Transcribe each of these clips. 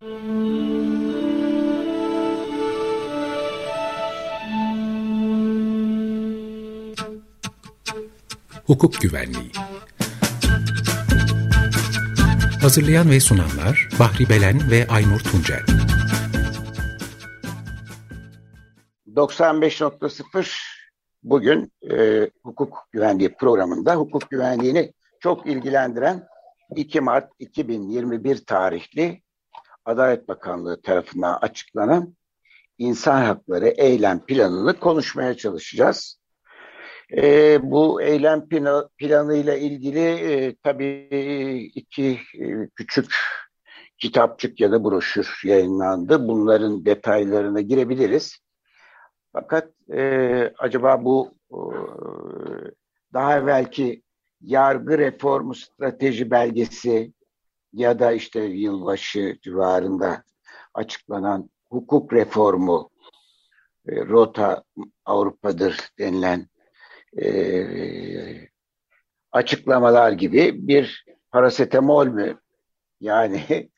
Hukuk Güvenliği. Hazırlayan ve sunanlar Bahri Belen ve Aynur Tuncel. 95.0 bugün e, hukuk güvenliği programında hukuk güvenliğini çok ilgilendiren 2 Mart 2021 tarihli Adalet Bakanlığı tarafından açıklanan insan hakları eylem planını konuşmaya çalışacağız. E, bu eylem planı, planıyla ilgili e, tabii iki e, küçük kitapçık ya da broşür yayınlandı. Bunların detaylarına girebiliriz. Fakat e, acaba bu e, daha evvelki yargı reformu strateji belgesi ya da işte yılbaşı civarında açıklanan hukuk reformu e, Rota Avrupa'dır denilen e, açıklamalar gibi bir parasetamol mü yani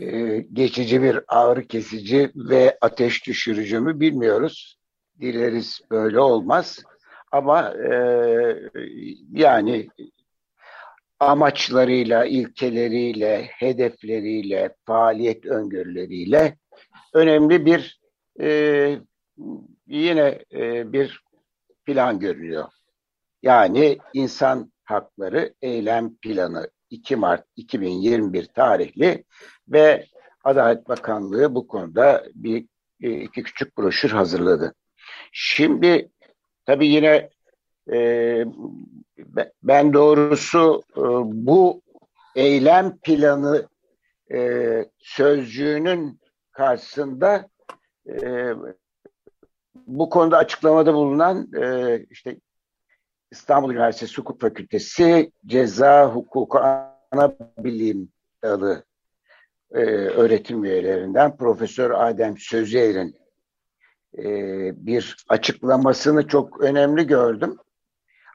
e, geçici bir ağrı kesici ve ateş düşürücü mü bilmiyoruz. Dileriz böyle olmaz. Ama e, yani amaçlarıyla, ilkeleriyle, hedefleriyle, faaliyet öngörüleriyle önemli bir e, yine e, bir plan görülüyor. Yani insan hakları eylem planı 2 Mart 2021 tarihli ve Adalet Bakanlığı bu konuda bir e, iki küçük broşür hazırladı. Şimdi tabii yine e, ben doğrusu e, bu eylem planı e, sözcüğünün karşısında e, bu konuda açıklamada bulunan işte İstanbul Üniversitesi Hukuk Fakültesi Ceza Hukuku Ana Bilim Dalı öğretim üyelerinden Profesör Adem Sözer'in e, bir açıklamasını çok önemli gördüm.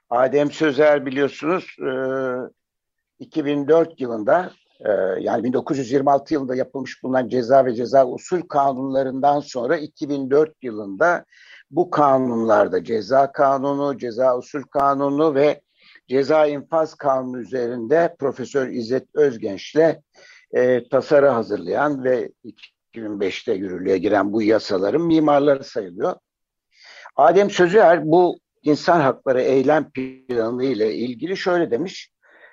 Adem Sözer biliyorsunuz e, 2004 yılında e, yani 1926 yılında yapılmış bulunan ceza ve ceza usul kanunlarından sonra 2004 yılında bu kanunlarda ceza kanunu, ceza usul kanunu ve ceza infaz kanunu üzerinde Profesör İzzet Özgenç'le e, tasarı hazırlayan ve 2005'te yürürlüğe giren bu yasaların mimarları sayılıyor. Adem Sözüer bu insan hakları eylem planı ile ilgili şöyle demiş.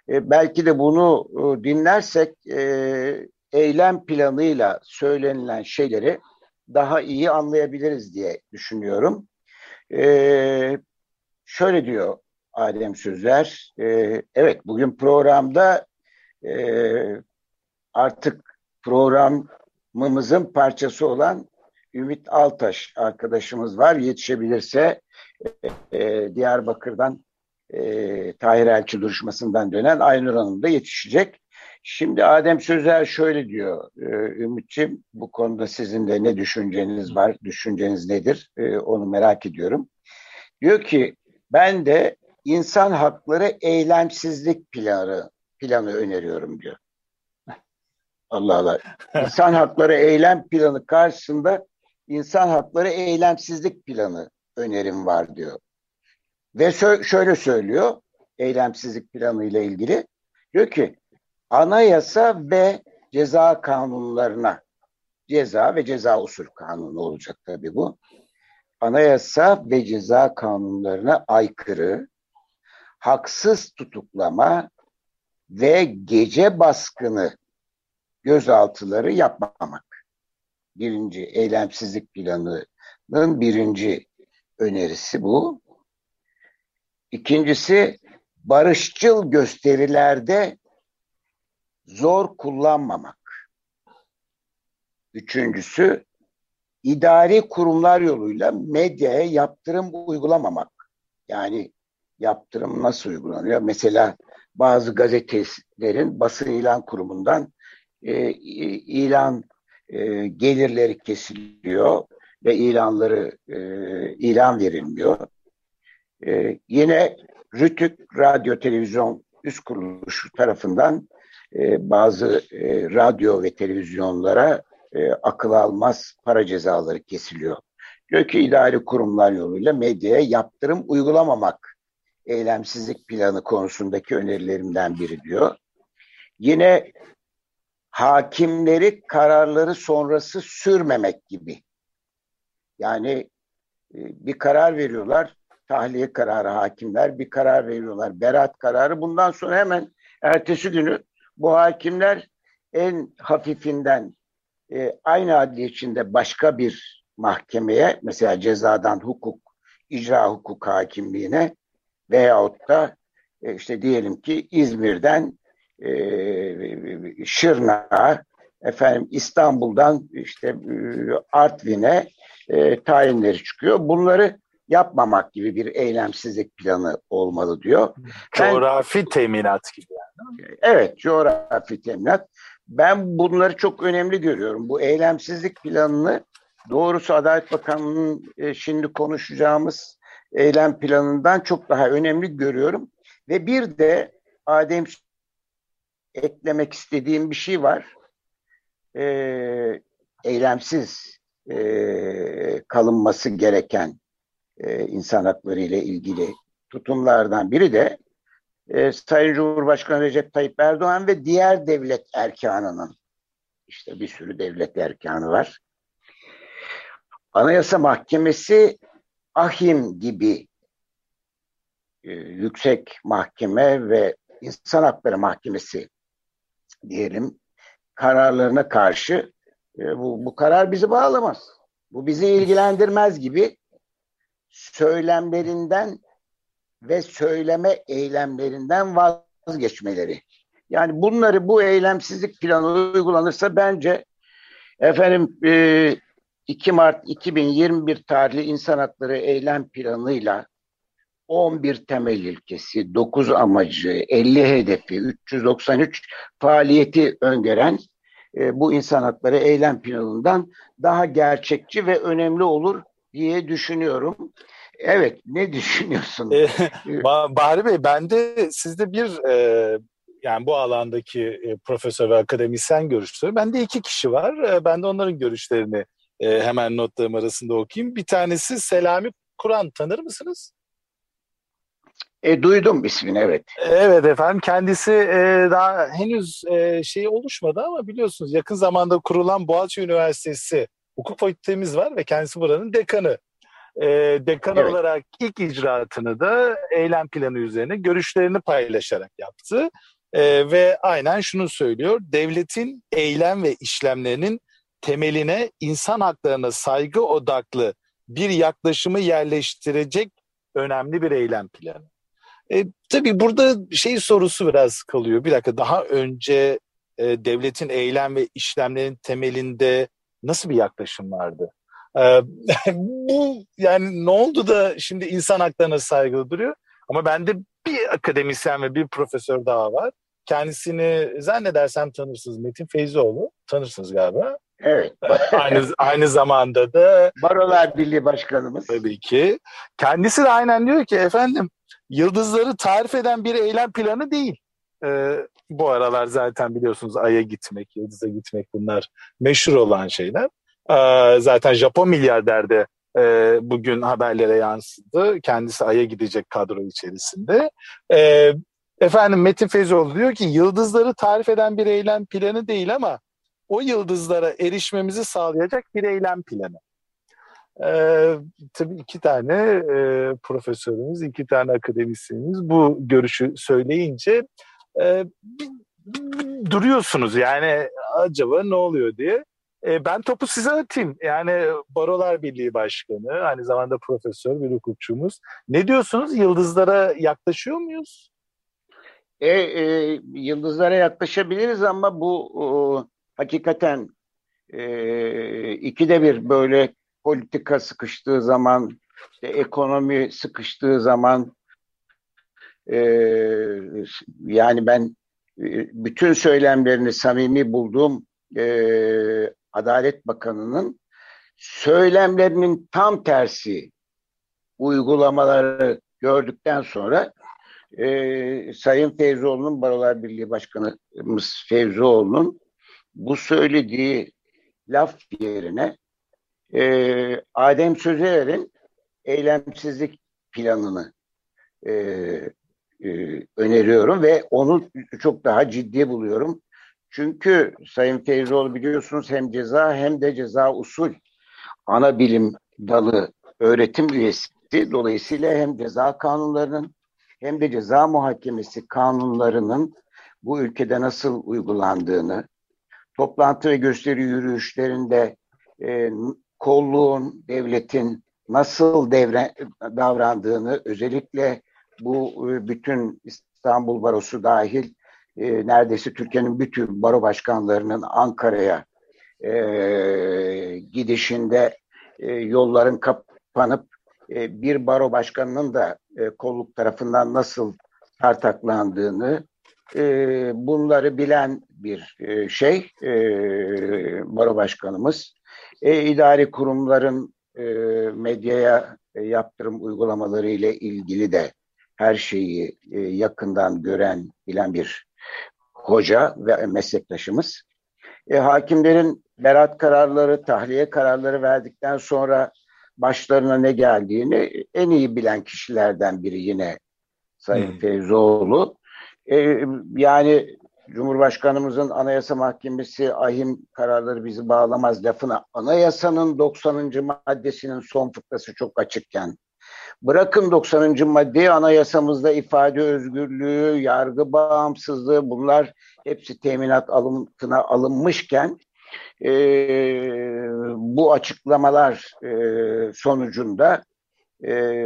E, belki de bunu e, dinlersek e, eylem planıyla söylenilen şeyleri daha iyi anlayabiliriz diye düşünüyorum. E, şöyle diyor Adem Sözler, e, evet bugün programda e, artık programımızın parçası olan Ümit Altaş arkadaşımız var. Yetişebilirse e, Diyarbakır'dan e, Tahir Elçi duruşmasından dönen Aynur Hanım da yetişecek. Şimdi Adem Sözer şöyle diyor, e, Ümit'ciğim bu konuda sizin de ne düşünceniz var, düşünceniz nedir e, onu merak ediyorum. Diyor ki ben de insan hakları eylemsizlik planı, planı öneriyorum diyor. Allah Allah. İnsan hakları eylem planı karşısında insan hakları eylemsizlik planı önerim var diyor. Ve şöyle söylüyor eylemsizlik planı ile ilgili. Diyor ki anayasa ve ceza kanunlarına ceza ve ceza usul kanunu olacak tabii bu. Anayasa ve ceza kanunlarına aykırı, haksız tutuklama ve gece baskını gözaltıları yapmamak. Birinci eylemsizlik planının birinci önerisi bu. İkincisi barışçıl gösterilerde zor kullanmamak. Üçüncüsü idari kurumlar yoluyla medyaya yaptırım uygulamamak. Yani yaptırım nasıl uygulanıyor? Mesela bazı gazetelerin basın ilan kurumundan e, ilan e, gelirleri kesiliyor ve ilanları e, ilan verilmiyor. E, yine Rütük Radyo Televizyon Üst Kuruluşu tarafından e, bazı e, radyo ve televizyonlara e, akıl almaz para cezaları kesiliyor. Diyor ki idari kurumlar yoluyla medyaya yaptırım uygulamamak eylemsizlik planı konusundaki önerilerimden biri diyor. Yine hakimleri kararları sonrası sürmemek gibi. Yani e, bir karar veriyorlar, tahliye kararı hakimler bir karar veriyorlar, berat kararı. Bundan sonra hemen ertesi günü bu hakimler en hafifinden e, aynı adli içinde başka bir mahkemeye mesela cezadan hukuk, icra hukuk hakimliğine veyahut da e, işte diyelim ki İzmir'den e, efendim İstanbul'dan işte e, Artvin'e e, tayinleri çıkıyor. Bunları yapmamak gibi bir eylemsizlik planı olmalı diyor. Coğrafi ben, teminat gibi yani. Evet, coğrafi teminat. Ben bunları çok önemli görüyorum. Bu eylemsizlik planını doğrusu Adalet Bakanlığı'nın e, şimdi konuşacağımız eylem planından çok daha önemli görüyorum. Ve bir de Adem eklemek istediğim bir şey var. E, eylemsiz e, kalınması gereken e, insan hakları ile ilgili tutumlardan biri de e, Sayın Cumhurbaşkanı Recep Tayyip Erdoğan ve diğer devlet erkanının işte bir sürü devlet erkanı var. Anayasa Mahkemesi ahim gibi e, yüksek mahkeme ve insan hakları mahkemesi diyelim kararlarına karşı e, bu, bu karar bizi bağlamaz. Bu bizi ilgilendirmez gibi söylemlerinden ve söyleme eylemlerinden vazgeçmeleri. Yani bunları bu eylemsizlik planı uygulanırsa bence efendim e, 2 Mart 2021 tarihli insan hakları eylem planıyla 11 temel ilkesi, 9 amacı, 50 hedefi, 393 faaliyeti öngören e, bu insan hakları eylem planından daha gerçekçi ve önemli olur diye düşünüyorum. Evet, ne düşünüyorsun? Ee, Bahri Bey, ben de sizde bir e, yani bu alandaki e, profesör ve akademisyen görüşleri. Bende iki kişi var. E, ben de onların görüşlerini e, hemen notlarım arasında okuyayım. Bir tanesi Selami Kur'an tanır mısınız? E, duydum ismini evet. Evet efendim kendisi e, daha henüz e, şey oluşmadı ama biliyorsunuz yakın zamanda kurulan Boğaziçi Üniversitesi hukuk fakültemiz var ve kendisi buranın dekanı. E, dekan evet. olarak ilk icraatını da eylem planı üzerine görüşlerini paylaşarak yaptı. E, ve aynen şunu söylüyor. Devletin eylem ve işlemlerinin temeline insan haklarına saygı odaklı bir yaklaşımı yerleştirecek önemli bir eylem planı. E, tabii burada şey sorusu biraz kalıyor. Bir dakika daha önce e, devletin eylem ve işlemlerin temelinde nasıl bir yaklaşım vardı? E, bu yani ne oldu da şimdi insan haklarına saygılı duruyor? Ama bende bir akademisyen ve bir profesör daha var. Kendisini zannedersem tanırsınız Metin Feyzoğlu. Tanırsınız galiba. Evet. aynı aynı zamanda da Barolar Birliği Başkanımız. Tabii ki. Kendisi de aynen diyor ki efendim yıldızları tarif eden bir eylem planı değil. Ee, bu aralar zaten biliyorsunuz Ay'a gitmek, Yıldız'a gitmek bunlar meşhur olan şeyler. Ee, zaten Japon milyarder de e, bugün haberlere yansıdı. Kendisi Ay'a gidecek kadro içerisinde. Ee, efendim Metin Feyzoğlu diyor ki yıldızları tarif eden bir eylem planı değil ama o yıldızlara erişmemizi sağlayacak bir eylem planı. Ee, tabii iki tane e, profesörümüz, iki tane akademisyenimiz bu görüşü söyleyince e, duruyorsunuz yani acaba ne oluyor diye. E, ben topu size atayım. Yani Barolar Birliği Başkanı, aynı zamanda profesör bir hukukçumuz. Ne diyorsunuz? Yıldızlara yaklaşıyor muyuz? E, e, yıldızlara yaklaşabiliriz ama bu o, hakikaten e, ikide bir böyle politika sıkıştığı zaman, işte ekonomi sıkıştığı zaman e, yani ben e, bütün söylemlerini samimi bulduğum e, Adalet Bakanı'nın söylemlerinin tam tersi uygulamaları gördükten sonra e, Sayın Fevzioğlu'nun Barolar Birliği Başkanımız Fevzioğlu'nun bu söylediği laf yerine e, Adem Sözer'in eylemsizlik planını e, e, öneriyorum ve onu çok daha ciddi buluyorum. Çünkü Sayın Feyzoğlu biliyorsunuz hem ceza hem de ceza usul ana bilim dalı öğretim üyesi. Dolayısıyla hem ceza kanunlarının hem de ceza muhakemesi kanunlarının bu ülkede nasıl uygulandığını, toplantı ve gösteri yürüyüşlerinde e, kolluğun, devletin nasıl devre, davrandığını özellikle bu e, bütün İstanbul Barosu dahil e, neredeyse Türkiye'nin bütün baro başkanlarının Ankara'ya e, gidişinde e, yolların kapanıp e, bir baro başkanının da e, kolluk tarafından nasıl tartaklandığını e, bunları bilen bir e, şey e, baro başkanımız. E, idari kurumların e, medyaya e, yaptırım uygulamaları ile ilgili de her şeyi e, yakından gören, bilen bir hoca ve meslektaşımız. E, hakimlerin berat kararları, tahliye kararları verdikten sonra başlarına ne geldiğini en iyi bilen kişilerden biri yine Sayın hmm. Feyzoğlu. E, yani Cumhurbaşkanımızın Anayasa Mahkemesi ahim kararları bizi bağlamaz lafına anayasanın 90. maddesinin son fıkrası çok açıkken bırakın 90. maddeyi anayasamızda ifade özgürlüğü, yargı bağımsızlığı bunlar hepsi teminat alımına alınmışken e, bu açıklamalar e, sonucunda e,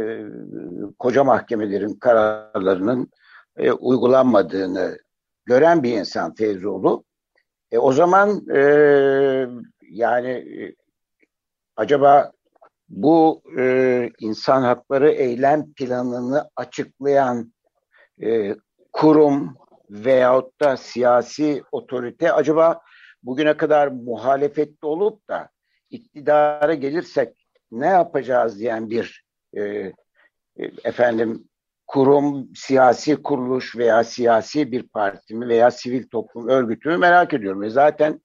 koca mahkemelerin kararlarının e, uygulanmadığını gören bir insan Feyzoğlu. E, o zaman e, yani e, acaba bu e, insan hakları eylem planını açıklayan e, kurum veyahut da siyasi otorite acaba bugüne kadar muhalefette olup da iktidara gelirsek ne yapacağız diyen bir e, e, efendim kurum, siyasi kuruluş veya siyasi bir parti mi veya sivil toplum örgütü mü merak ediyorum. Ve zaten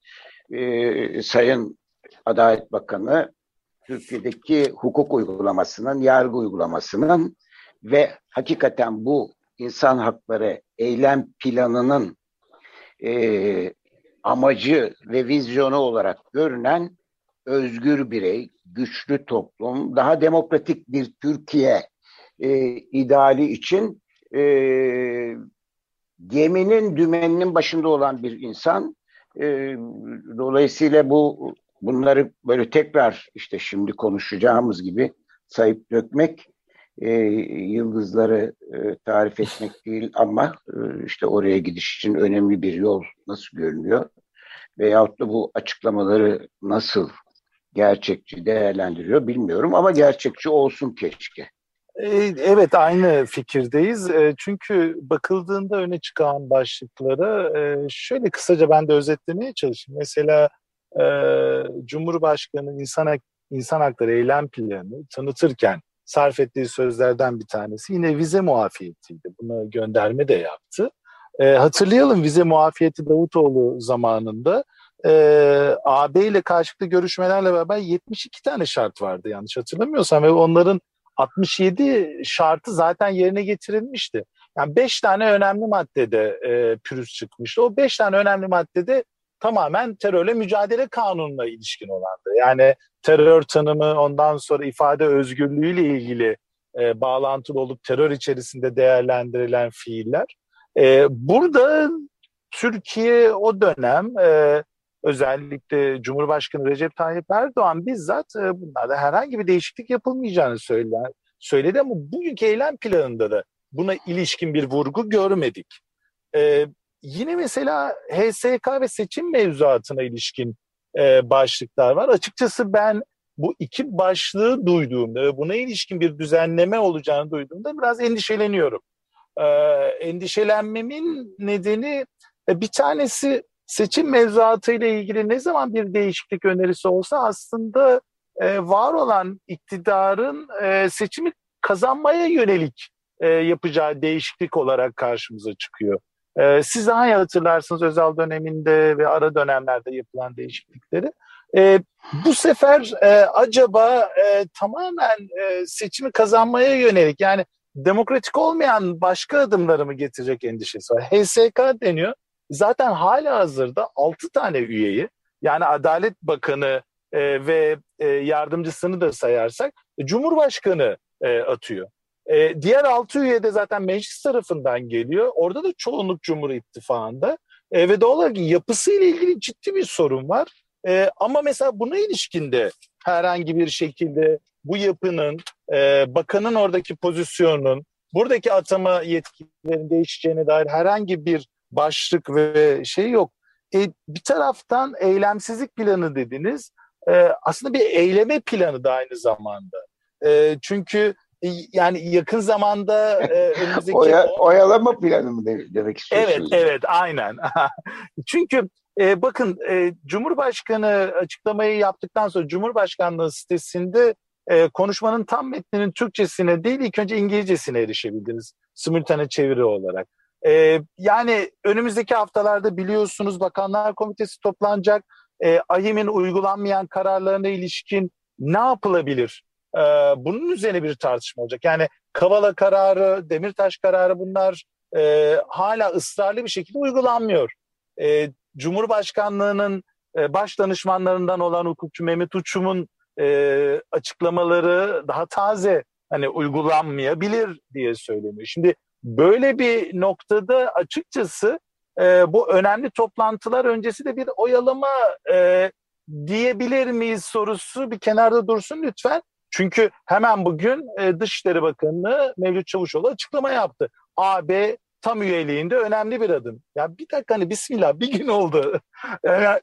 e, Sayın Adalet Bakanı Türkiye'deki hukuk uygulamasının, yargı uygulamasının ve hakikaten bu insan hakları eylem planının e, amacı ve vizyonu olarak görünen özgür birey, güçlü toplum, daha demokratik bir Türkiye e, ideali için e, geminin dümeninin başında olan bir insan. E, dolayısıyla bu bunları böyle tekrar işte şimdi konuşacağımız gibi sayıp dökmek e, yıldızları e, tarif etmek değil ama e, işte oraya gidiş için önemli bir yol nasıl görünüyor veyahut da bu açıklamaları nasıl gerçekçi değerlendiriyor bilmiyorum ama gerçekçi olsun keşke. Evet aynı fikirdeyiz. Çünkü bakıldığında öne çıkan başlıkları e, şöyle kısaca ben de özetlemeye çalışayım. Mesela Cumhurbaşkanı insan, insan hakları eylem planı tanıtırken sarf ettiği sözlerden bir tanesi yine vize muafiyetiydi. Buna gönderme de yaptı. Hatırlayalım vize muafiyeti Davutoğlu zamanında e, AB ile karşılıklı görüşmelerle beraber 72 tane şart vardı yanlış hatırlamıyorsam ve onların 67 şartı zaten yerine getirilmişti. Yani 5 tane önemli maddede e, pürüz çıkmıştı. O 5 tane önemli maddede tamamen terörle mücadele kanununa ilişkin olandı. Yani terör tanımı ondan sonra ifade özgürlüğüyle ilgili e, bağlantılı olup terör içerisinde değerlendirilen fiiller. E, burada Türkiye o dönem e, özellikle Cumhurbaşkanı Recep Tayyip Erdoğan bizzat e, bunlarda herhangi bir değişiklik yapılmayacağını söyler, söyledi ama bugünkü eylem planında da buna ilişkin bir vurgu görmedik. Ee, yine mesela HSK ve seçim mevzuatına ilişkin e, başlıklar var. Açıkçası ben bu iki başlığı duyduğumda ve buna ilişkin bir düzenleme olacağını duyduğumda biraz endişeleniyorum. Ee, endişelenmemin nedeni e, bir tanesi seçim mevzuatı ile ilgili ne zaman bir değişiklik önerisi olsa aslında e, var olan iktidarın e, seçimi kazanmaya yönelik e, yapacağı değişiklik olarak karşımıza çıkıyor. E, siz daha iyi hatırlarsınız özel döneminde ve ara dönemlerde yapılan değişiklikleri. E, bu sefer e, acaba e, tamamen e, seçimi kazanmaya yönelik yani demokratik olmayan başka adımları mı getirecek endişesi var. HSK deniyor. Zaten hala hazırda 6 tane üyeyi yani Adalet Bakanı e, ve e, yardımcısını da sayarsak Cumhurbaşkanı e, atıyor. E, diğer 6 üye de zaten meclis tarafından geliyor. Orada da çoğunluk Cumhur İttifakı'nda. E, ve doğal olarak yapısıyla ilgili ciddi bir sorun var. E, ama mesela buna ilişkinde herhangi bir şekilde bu yapının, e, bakanın oradaki pozisyonunun, buradaki atama yetkilerinin değişeceğine dair herhangi bir başlık ve şey yok. E, bir taraftan eylemsizlik planı dediniz. E, aslında bir eyleme planı da aynı zamanda. E, çünkü e, yani yakın zamanda e, önümüzdeki... Oya, oyalama planı mı demek istiyorsunuz? Evet, evet, aynen. Çünkü e, bakın e, Cumhurbaşkanı açıklamayı yaptıktan sonra Cumhurbaşkanlığı sitesinde e, konuşmanın tam metninin Türkçesine değil ilk önce İngilizcesine erişebildiniz. Simultane çeviri olarak. E, yani önümüzdeki haftalarda biliyorsunuz Bakanlar Komitesi toplanacak. E, AYİM'in uygulanmayan kararlarına ilişkin ne yapılabilir? E, bunun üzerine bir tartışma olacak. Yani Kavala kararı, Demirtaş kararı bunlar e, hala ısrarlı bir şekilde uygulanmıyor. E, Cumhurbaşkanlığının e, baş danışmanlarından olan hukukçu Mehmet Uçum'un e, açıklamaları daha taze hani uygulanmayabilir diye söyleniyor. Şimdi böyle bir noktada açıkçası e, bu önemli toplantılar öncesi de bir oyalama e, diyebilir miyiz sorusu bir kenarda dursun lütfen. Çünkü hemen bugün e, Dışişleri Bakanı Mevlüt Çavuşoğlu açıklama yaptı. AB tam üyeliğinde önemli bir adım. Ya bir dakika hani bismillah bir gün oldu. Yani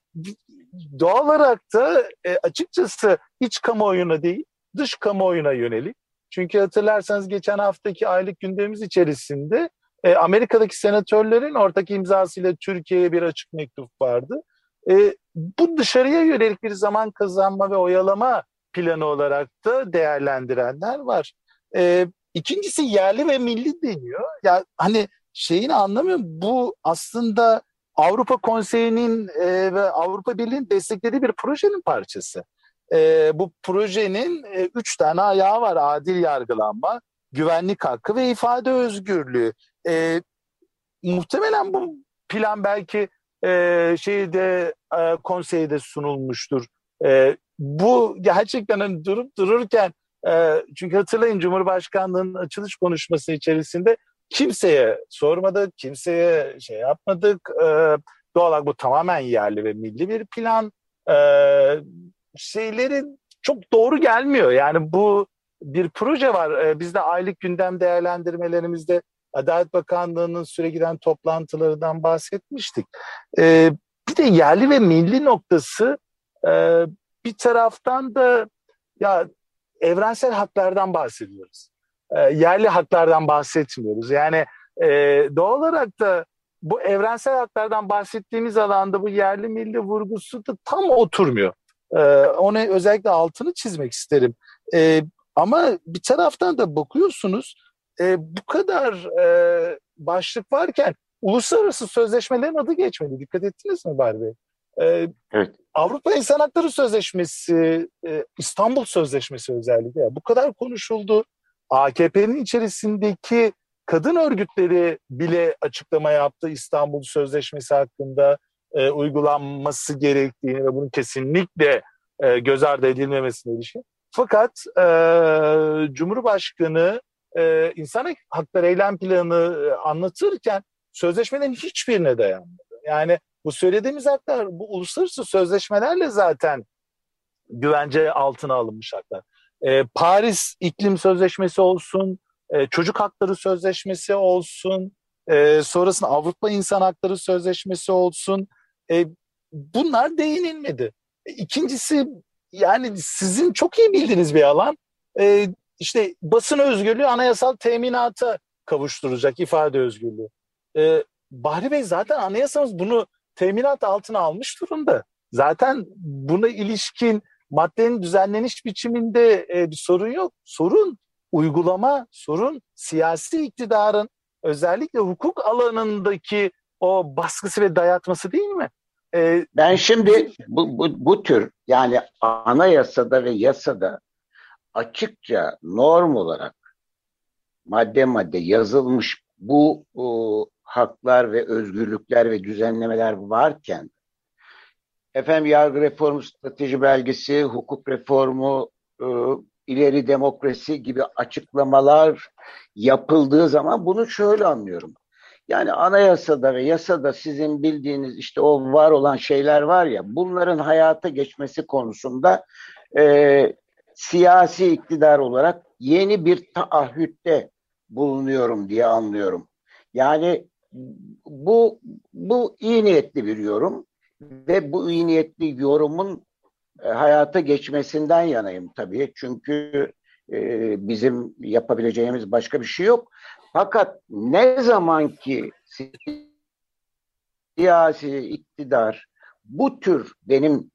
doğal olarak da e, açıkçası iç kamuoyuna değil dış kamuoyuna yönelik. Çünkü hatırlarsanız geçen haftaki aylık gündemimiz içerisinde e, Amerika'daki senatörlerin ortak imzasıyla Türkiye'ye bir açık mektup vardı. E, bu dışarıya yönelik bir zaman kazanma ve oyalama planı olarak da değerlendirenler var. E, ikincisi yerli ve milli deniyor. Ya hani şeyini anlamıyorum. Bu aslında Avrupa Konseyi'nin e, ve Avrupa Birliği'nin desteklediği bir projenin parçası. E, bu projenin e, üç tane ayağı var. Adil yargılanma, güvenlik hakkı ve ifade özgürlüğü. E, muhtemelen bu plan belki e, şeyde e, konseyde sunulmuştur. E, bu gerçekten hani durup dururken e, çünkü hatırlayın Cumhurbaşkanlığı'nın açılış konuşması içerisinde kimseye sormadık, kimseye şey yapmadık. E, doğal olarak bu tamamen yerli ve milli bir plan. E, şeyleri çok doğru gelmiyor. Yani bu bir proje var. E, biz de aylık gündem değerlendirmelerimizde Adalet Bakanlığı'nın süre giden toplantılarından bahsetmiştik. E, bir de yerli ve milli noktası e, bir taraftan da ya evrensel haklardan bahsediyoruz e, yerli haklardan bahsetmiyoruz. Yani e, doğal olarak da bu evrensel haklardan bahsettiğimiz alanda bu yerli milli vurgusu da tam oturmuyor. E, onu özellikle altını çizmek isterim. E, ama bir taraftan da bakıyorsunuz e, bu kadar e, başlık varken uluslararası sözleşmelerin adı geçmedi. Dikkat ettiniz mi Barbie? Ee, evet. Avrupa İnsan Hakları Sözleşmesi, e, İstanbul Sözleşmesi özellikle bu kadar konuşuldu. AKP'nin içerisindeki kadın örgütleri bile açıklama yaptı İstanbul Sözleşmesi hakkında e, uygulanması gerektiğini ve bunun kesinlikle e, göz ardı edilmemesine ilişkin. Fakat e, Cumhurbaşkanı e, insan hakları eylem planı e, anlatırken sözleşmelerin hiçbirine dayanmadı. Yani bu söylediğimiz haklar bu uluslararası sözleşmelerle zaten güvence altına alınmış haklar e, Paris İklim Sözleşmesi olsun, e, Çocuk Hakları Sözleşmesi olsun, e, sonrasında Avrupa İnsan Hakları Sözleşmesi olsun. E, bunlar değinilmedi. E, ikincisi yani sizin çok iyi bildiğiniz bir alan. E, işte basın özgürlüğü anayasal teminata kavuşturacak ifade özgürlüğü. E, Bahri Bey zaten anayasamız bunu teminat altına almış durumda. Zaten buna ilişkin maddenin düzenleniş biçiminde e, bir sorun yok. Sorun uygulama sorun siyasi iktidarın özellikle hukuk alanındaki o baskısı ve dayatması değil mi? Ee, ben şimdi bu, bu, bu tür yani anayasada ve yasada açıkça norm olarak madde madde yazılmış bu o, haklar ve özgürlükler ve düzenlemeler varken efendim yargı reformu strateji belgesi, hukuk reformu, e, ileri demokrasi gibi açıklamalar yapıldığı zaman bunu şöyle anlıyorum. Yani anayasada ve yasada sizin bildiğiniz işte o var olan şeyler var ya bunların hayata geçmesi konusunda e, siyasi iktidar olarak yeni bir taahhütte bulunuyorum diye anlıyorum. Yani bu bu iyi niyetli bir yorum ve bu iyi niyetli yorumun e, hayata geçmesinden yanayım tabii. Çünkü e, bizim yapabileceğimiz başka bir şey yok. Fakat ne zaman ki siyasi iktidar bu tür benim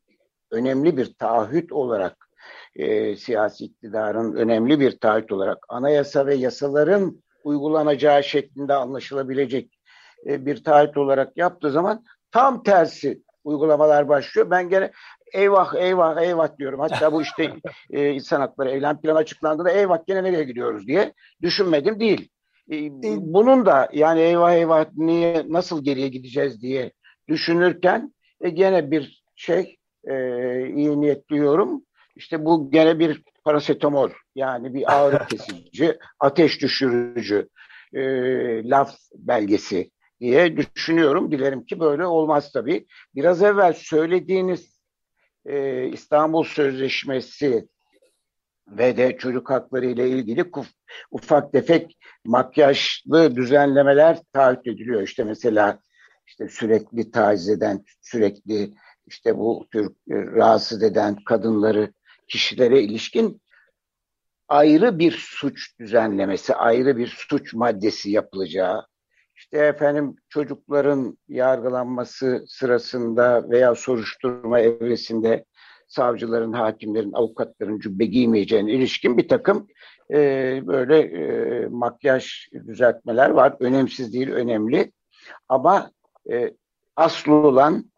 önemli bir taahhüt olarak e, siyasi iktidarın önemli bir taahhüt olarak anayasa ve yasaların uygulanacağı şeklinde anlaşılabilecek e, bir taahhüt olarak yaptığı zaman tam tersi uygulamalar başlıyor. Ben gene eyvah eyvah eyvah diyorum. Hatta bu işte e, insan hakları eylem planı açıklandığında eyvah gene nereye gidiyoruz diye düşünmedim değil. E, bunun da yani eyvah eyvah niye nasıl geriye gideceğiz diye düşünürken e, gene bir şey e, iyi niyetli yorum. İşte bu gene bir parasetamol yani bir ağrı kesici, ateş düşürücü e, laf belgesi diye düşünüyorum. Dilerim ki böyle olmaz tabii. Biraz evvel söylediğiniz e, İstanbul Sözleşmesi ve de çocuk hakları ile ilgili ufak tefek makyajlı düzenlemeler taahhüt ediliyor. İşte mesela işte sürekli taciz eden, sürekli işte bu tür e, rahatsız eden kadınları, kişilere ilişkin ayrı bir suç düzenlemesi, ayrı bir suç maddesi yapılacağı, işte efendim çocukların yargılanması sırasında veya soruşturma evresinde savcıların, hakimlerin, avukatların cübbe giymeyeceğine ilişkin bir takım e, böyle e, makyaj düzeltmeler var. Önemsiz değil, önemli. Ama e, aslı olan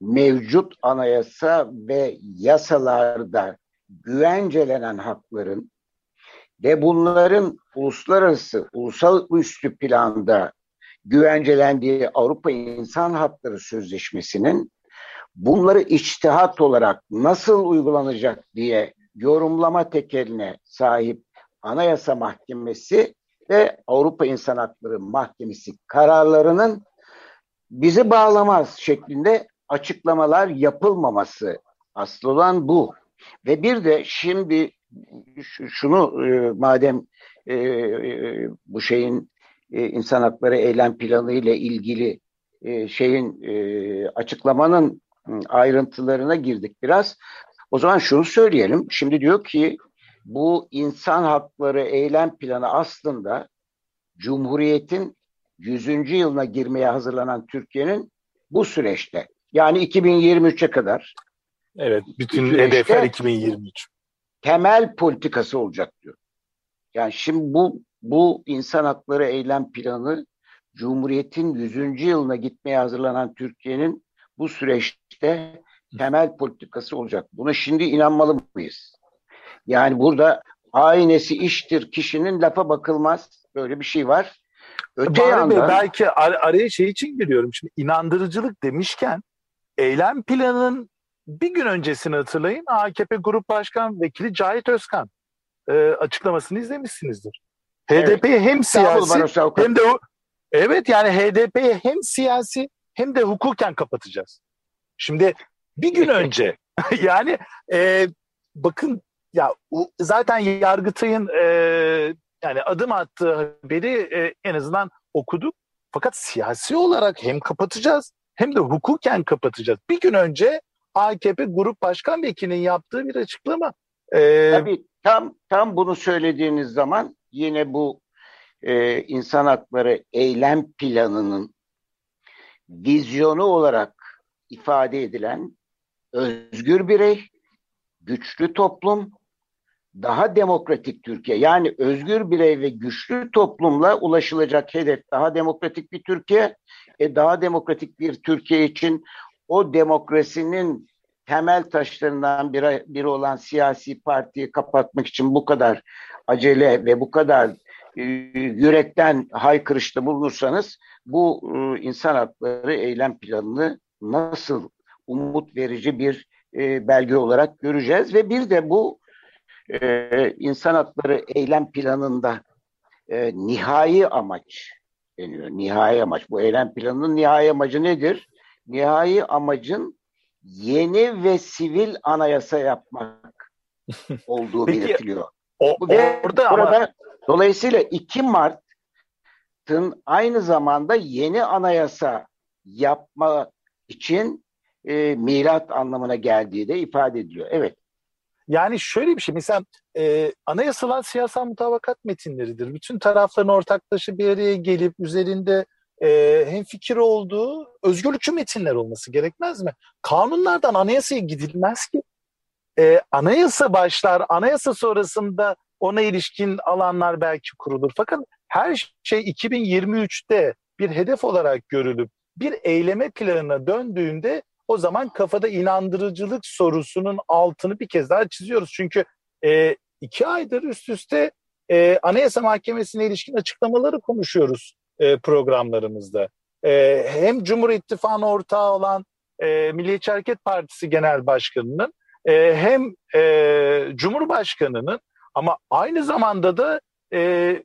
mevcut anayasa ve yasalarda güvencelenen hakların ve bunların uluslararası, ulusal üstü planda güvencelendiği Avrupa İnsan Hakları Sözleşmesi'nin bunları içtihat olarak nasıl uygulanacak diye yorumlama tekeline sahip Anayasa Mahkemesi ve Avrupa İnsan Hakları Mahkemesi kararlarının bizi bağlamaz şeklinde açıklamalar yapılmaması asıl olan bu. Ve bir de şimdi şunu e, madem e, e, bu şeyin insan hakları eylem planı ile ilgili şeyin açıklamanın ayrıntılarına girdik biraz. O zaman şunu söyleyelim. Şimdi diyor ki bu insan hakları eylem planı aslında Cumhuriyet'in 100. yılına girmeye hazırlanan Türkiye'nin bu süreçte yani 2023'e kadar Evet, bütün hedefler 2023. Temel politikası olacak diyor. Yani şimdi bu bu insan hakları eylem planı Cumhuriyet'in 100. yılına gitmeye hazırlanan Türkiye'nin bu süreçte temel politikası olacak. Buna şimdi inanmalı mıyız? Yani burada aynesi iştir kişinin lafa bakılmaz. Böyle bir şey var. Öte yandan... Bey, belki ar- araya şey için giriyorum. Şimdi inandırıcılık demişken eylem planının bir gün öncesini hatırlayın. AKP Grup Başkan Vekili Cahit Özkan e, açıklamasını izlemişsinizdir. HDP'yi evet. hem siyasi hem de evet yani HDP'yi hem siyasi hem de hukuken kapatacağız. Şimdi bir gün önce yani e, bakın ya zaten Yargıtay'ın e, yani adım attığı haberi e, en azından okuduk. Fakat siyasi olarak hem kapatacağız hem de hukuken kapatacağız. Bir gün önce AKP Grup Başkan Vekili'nin yaptığı bir açıklama. Ee, Tabii tam tam bunu söylediğiniz zaman yine bu e, insan hakları eylem planının vizyonu olarak ifade edilen özgür birey, güçlü toplum daha demokratik Türkiye yani özgür birey ve güçlü toplumla ulaşılacak hedef daha demokratik bir Türkiye. E, daha demokratik bir Türkiye için o demokrasinin temel taşlarından biri, biri olan siyasi partiyi kapatmak için bu kadar acele ve bu kadar e, yürekten haykırışta bulunursanız bu e, insan hakları eylem planını nasıl umut verici bir e, belge olarak göreceğiz ve bir de bu e, insan hakları eylem planında e, nihai amaç deniyor. Nihai amaç. Bu eylem planının nihai amacı nedir? Nihai amacın yeni ve sivil anayasa yapmak olduğu Peki, belirtiliyor. O, Bu orada burada ama... dolayısıyla 2 Mart'ın aynı zamanda yeni anayasa yapma için e, milat anlamına geldiği de ifade ediliyor. Evet. Yani şöyle bir şey mesela e, anayasalar siyasal mutabakat metinleridir. Bütün tarafların ortaklaşa bir araya gelip üzerinde e, hem fikir olduğu özgürlükçü metinler olması gerekmez mi? Kanunlardan anayasaya gidilmez ki. E, anayasa başlar, anayasa sonrasında ona ilişkin alanlar belki kurulur. Fakat her şey 2023'te bir hedef olarak görülüp bir eyleme planına döndüğünde o zaman kafada inandırıcılık sorusunun altını bir kez daha çiziyoruz. Çünkü e, iki aydır üst üste e, Anayasa Mahkemesi'ne ilişkin açıklamaları konuşuyoruz e, programlarımızda. E, hem Cumhur İttifakı'na ortağı olan e, Milliyetçi Hareket Partisi Genel Başkanı'nın e, hem e, Cumhurbaşkanı'nın ama aynı zamanda da e,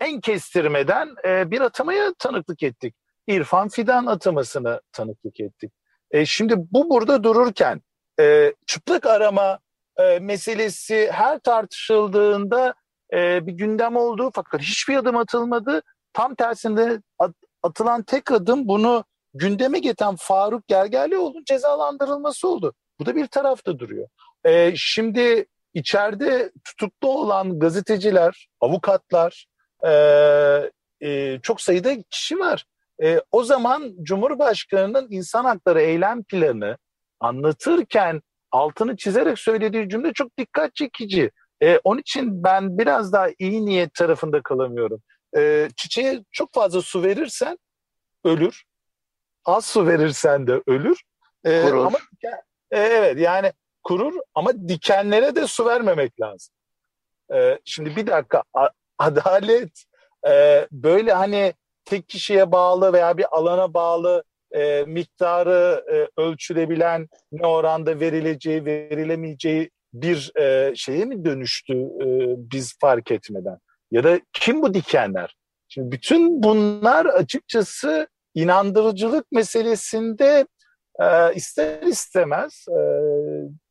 en kestirmeden e, bir atamaya tanıklık ettik. İrfan Fidan atamasına tanıklık ettik. E, şimdi bu burada dururken e, çıplak arama e, meselesi her tartışıldığında e, bir gündem oldu fakat hiçbir adım atılmadı. Tam tersinde at, atılan tek adım bunu gündeme getiren Faruk Gergerlioğlu'nun cezalandırılması oldu. Bu da bir tarafta duruyor. E, şimdi içeride tutuklu olan gazeteciler, avukatlar, e, e, çok sayıda kişi var. E, o zaman Cumhurbaşkanı'nın insan hakları eylem planı anlatırken altını çizerek söylediği cümle çok dikkat çekici. E, onun için ben biraz daha iyi niyet tarafında kalamıyorum. E, çiçeğe çok fazla su verirsen ölür. Az su verirsen de ölür. E, kurur. Ama, e, evet yani kurur ama dikenlere de su vermemek lazım. E, şimdi bir dakika adalet e, böyle hani tek kişiye bağlı veya bir alana bağlı e, miktarı e, ölçülebilen ne oranda verileceği, verilemeyeceği bir e, şeye mi dönüştü e, biz fark etmeden? Ya da kim bu dikenler? Şimdi bütün bunlar açıkçası inandırıcılık meselesinde e, ister istemez e,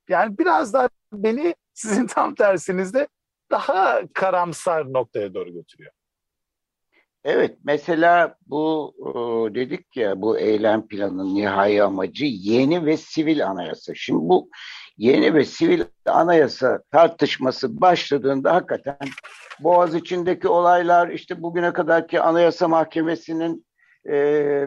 yani biraz daha beni sizin tam tersinizde daha karamsar noktaya doğru götürüyor. Evet, mesela bu dedik ya bu eylem planının nihai amacı yeni ve sivil anayasa. Şimdi bu yeni ve sivil anayasa tartışması başladığında hakikaten Boğaz içindeki olaylar işte bugüne kadarki Anayasa Mahkemesi'nin e,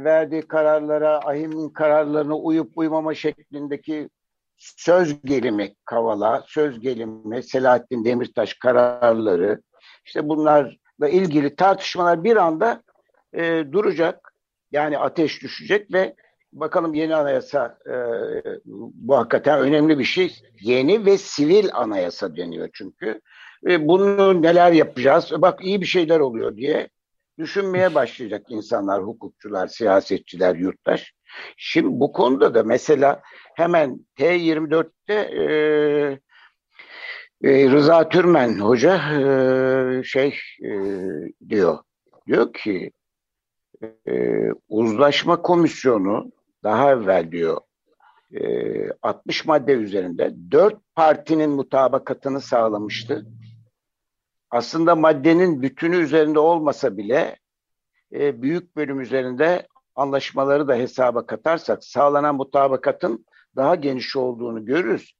verdiği kararlara, AHİM'in kararlarına uyup uymama şeklindeki söz gelimi Kavala, söz gelimi Selahattin Demirtaş kararları, işte bunlar ilgili tartışmalar bir anda e, duracak. Yani ateş düşecek ve bakalım yeni anayasa e, bu hakikaten önemli bir şey. Yeni ve sivil anayasa deniyor çünkü. Ve bunu neler yapacağız? Bak iyi bir şeyler oluyor diye düşünmeye başlayacak insanlar, hukukçular, siyasetçiler, yurttaş. Şimdi bu konuda da mesela hemen T24'te e, e, Rıza Türmen Hoca e, şey e, diyor. Diyor ki uzlaşma komisyonu daha evvel diyor e, 60 madde üzerinde 4 partinin mutabakatını sağlamıştı. Aslında maddenin bütünü üzerinde olmasa bile büyük bölüm üzerinde anlaşmaları da hesaba katarsak sağlanan mutabakatın daha geniş olduğunu görürüz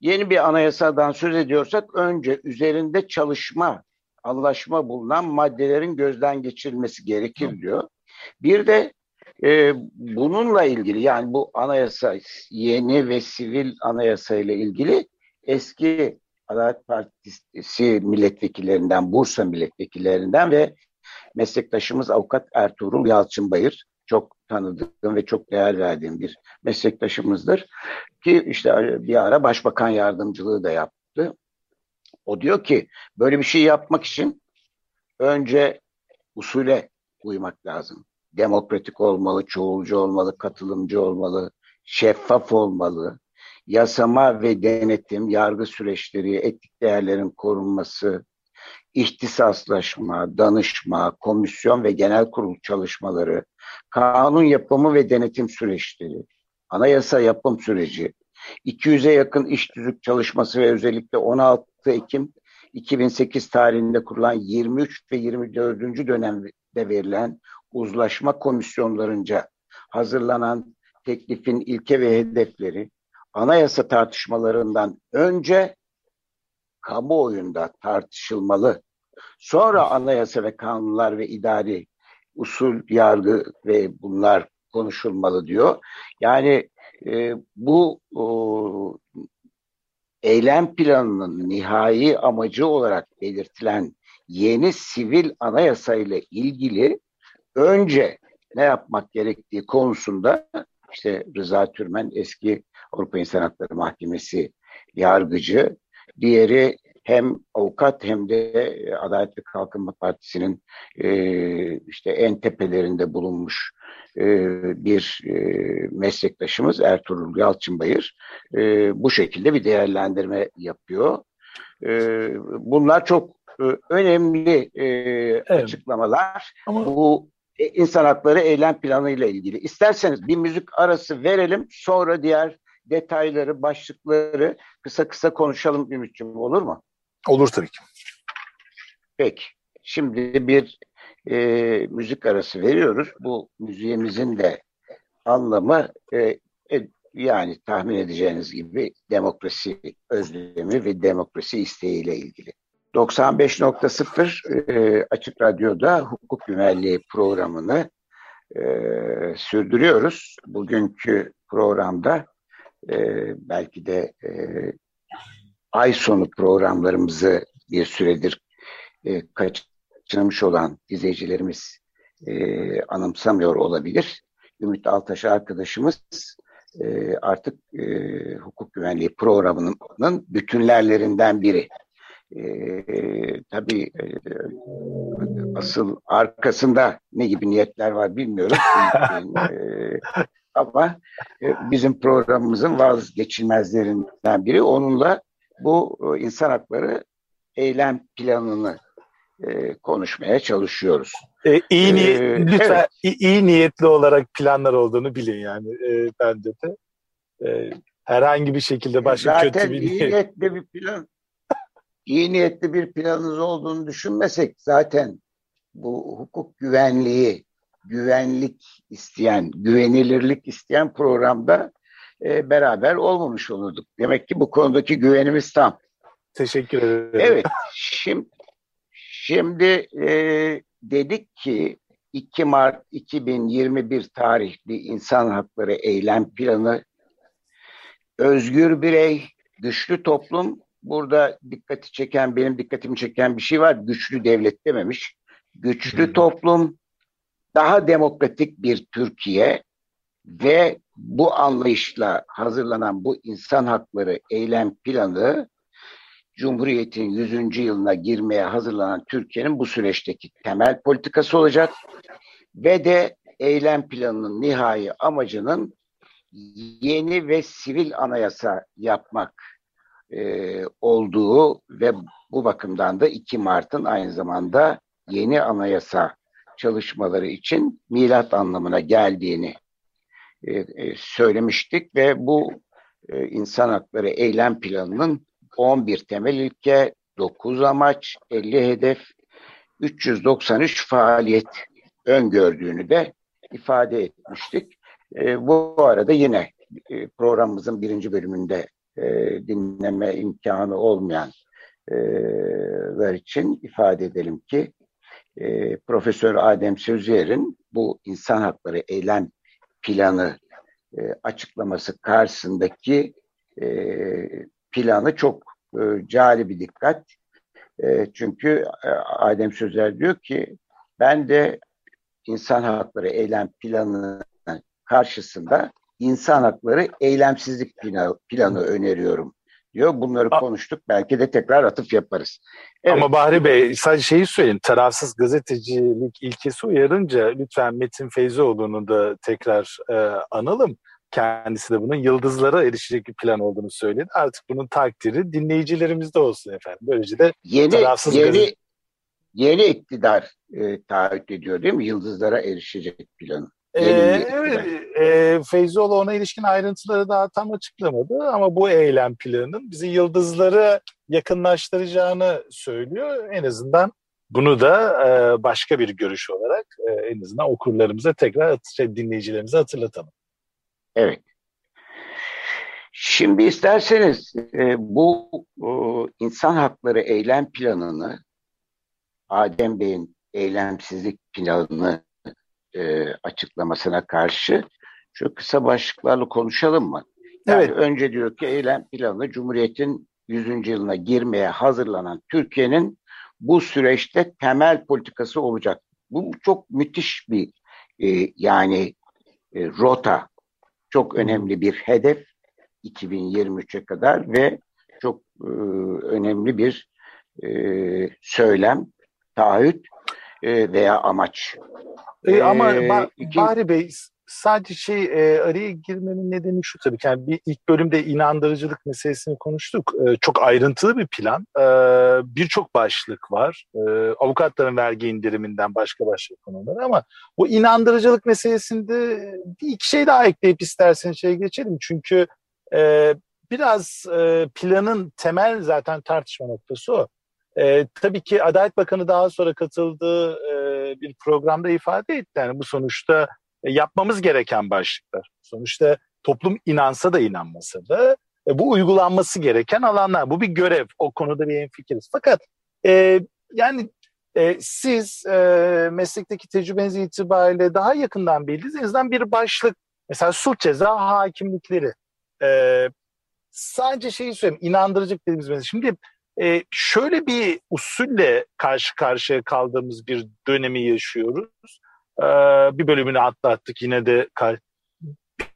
yeni bir anayasadan söz ediyorsak önce üzerinde çalışma, anlaşma bulunan maddelerin gözden geçirilmesi gerekir diyor. Bir de e, bununla ilgili yani bu anayasa yeni ve sivil anayasa ile ilgili eski Adalet Partisi milletvekillerinden, Bursa milletvekillerinden ve meslektaşımız avukat Ertuğrul Yalçınbayır. Çok tanıdığım ve çok değer verdiğim bir meslektaşımızdır. Ki işte bir ara başbakan yardımcılığı da yaptı. O diyor ki böyle bir şey yapmak için önce usule uymak lazım. Demokratik olmalı, çoğulcu olmalı, katılımcı olmalı, şeffaf olmalı. Yasama ve denetim, yargı süreçleri, etik değerlerin korunması, ihtisaslaşma, danışma, komisyon ve genel kurul çalışmaları, kanun yapımı ve denetim süreçleri, anayasa yapım süreci, 200'e yakın iş tüzük çalışması ve özellikle 16 Ekim 2008 tarihinde kurulan 23 ve 24. dönemde verilen uzlaşma komisyonlarınca hazırlanan teklifin ilke ve hedefleri anayasa tartışmalarından önce kamuoyunda tartışılmalı. Sonra anayasa ve kanunlar ve idari usul, yargı ve bunlar konuşulmalı diyor. Yani e, bu o, eylem planının nihai amacı olarak belirtilen yeni sivil anayasa ile ilgili önce ne yapmak gerektiği konusunda işte Rıza Türmen eski Avrupa İnsan Hakları Mahkemesi yargıcı, diğeri hem avukat hem de Adalet ve Kalkınma Partisi'nin e, işte en tepelerinde bulunmuş e, bir e, meslektaşımız Ertuğrul Yalçınbayır e, bu şekilde bir değerlendirme yapıyor. E, bunlar çok e, önemli e, evet. açıklamalar. Ama... Bu e, insan hakları eylem planı ile ilgili. İsterseniz bir müzik arası verelim sonra diğer detayları, başlıkları kısa kısa konuşalım Ümit'ciğim olur mu? Olur tabii ki. Peki. Şimdi bir e, müzik arası veriyoruz. Bu müziğimizin de anlamı e, e, yani tahmin edeceğiniz gibi demokrasi özlemi ve demokrasi isteğiyle ilgili. 95.0 e, Açık Radyo'da hukuk güvenliği programını e, sürdürüyoruz. Bugünkü programda e, belki de e, ay sonu programlarımızı bir süredir e, kaçırmış olan izleyicilerimiz e, anımsamıyor olabilir. Ümit Altaş arkadaşımız e, artık e, hukuk güvenliği programının bütünlerlerinden biri. E, tabii e, asıl arkasında ne gibi niyetler var bilmiyorum. e, ama e, bizim programımızın vazgeçilmezlerinden biri. Onunla bu e, insan hakları eylem planını e, konuşmaya çalışıyoruz. E, iyi ni ee, lütfen evet. iyi niyetli olarak planlar olduğunu bilin yani e, bence de. E, herhangi bir şekilde başka Zaten kötü bir iyi niyetli bir plan iyi niyetli bir planınız olduğunu düşünmesek zaten bu hukuk güvenliği, güvenlik isteyen, güvenilirlik isteyen programda e, beraber olmamış olurduk. Demek ki bu konudaki güvenimiz tam. Teşekkür ederim. Evet, şimdi, şimdi e, dedik ki 2 Mart 2021 tarihli İnsan Hakları Eylem Planı özgür birey, güçlü toplum burada dikkati çeken, benim dikkatimi çeken bir şey var. Güçlü devlet dememiş. Güçlü hmm. toplum, daha demokratik bir Türkiye ve bu anlayışla hazırlanan bu insan hakları eylem planı Cumhuriyet'in 100. yılına girmeye hazırlanan Türkiye'nin bu süreçteki temel politikası olacak ve de eylem planının nihai amacının yeni ve sivil anayasa yapmak e, olduğu ve bu bakımdan da 2 Mart'ın aynı zamanda yeni anayasa çalışmaları için milat anlamına geldiğini e, e, söylemiştik ve bu e, insan hakları eylem planının 11 temel ilke, 9 amaç, 50 hedef, 393 faaliyet öngördüğünü de ifade etmiştik. E, bu arada yine e, programımızın birinci bölümünde dinleme imkanı olmayanlar için ifade edelim ki Profesör Adem Sözer'in bu insan hakları eylem planı e, açıklaması karşısındaki e, planı çok e, cali bir dikkat. E, çünkü e, Adem Sözer diyor ki ben de insan hakları eylem planı karşısında insan hakları eylemsizlik planı, planı öneriyorum diyor. Bunları konuştuk. Belki de tekrar atıf yaparız. Evet. Ama Bahri Bey sadece şeyi söyleyeyim. Tarafsız gazetecilik ilkesi uyarınca lütfen Metin Feyzoğlu'nu da tekrar e, analım. Kendisi de bunun yıldızlara erişecek bir plan olduğunu söyledi. Artık bunun takdiri dinleyicilerimizde olsun efendim. Böylece de yeni, tarafsız yeni, gazete... yeni iktidar e, taahhüt ediyor değil mi? Yıldızlara erişecek planı. Ee, e, Feyzoğlu ona ilişkin ayrıntıları daha tam açıklamadı ama bu eylem planının bizi yıldızları yakınlaştıracağını söylüyor. En azından bunu da e, başka bir görüş olarak e, en azından okurlarımıza tekrar şey, dinleyicilerimize hatırlatalım. Evet. Şimdi isterseniz e, bu e, insan hakları eylem planını Adem Bey'in eylemsizlik planını e, açıklamasına karşı şu kısa başlıklarla konuşalım mı? Yani evet. Önce diyor ki eylem planı Cumhuriyet'in 100. yılına girmeye hazırlanan Türkiye'nin bu süreçte temel politikası olacak. Bu çok müthiş bir e, yani e, rota, çok önemli bir hedef 2023'e kadar ve çok e, önemli bir e, söylem, taahhüt e, veya amaç. E, ama ee, ba- iki... Bahri Bey sadece şey e, araya girmemin nedeni şu tabii ki. Yani bir ilk bölümde inandırıcılık meselesini konuştuk. E, çok ayrıntılı bir plan. E, Birçok başlık var. E, avukatların vergi indiriminden başka başka konular ama bu inandırıcılık meselesinde bir iki şey daha ekleyip istersen şey geçelim. Çünkü e, biraz e, planın temel zaten tartışma noktası o. E, tabii ki Adalet Bakanı daha sonra katıldığı e, bir programda ifade etti. Yani bu sonuçta e, yapmamız gereken başlıklar. Sonuçta toplum inansa da inanmasa da e, bu uygulanması gereken alanlar. Bu bir görev. O konuda bir hemfikiriz. Fakat e, yani e, siz e, meslekteki tecrübeniz itibariyle daha yakından bildiğiniz en azından bir başlık. Mesela suç ceza hakimlikleri. E, sadece şeyi söyleyeyim. inandırıcı dediğimiz mesela. Şimdi e, şöyle bir usulle karşı karşıya kaldığımız bir dönemi yaşıyoruz. E, bir bölümünü atlattık yine de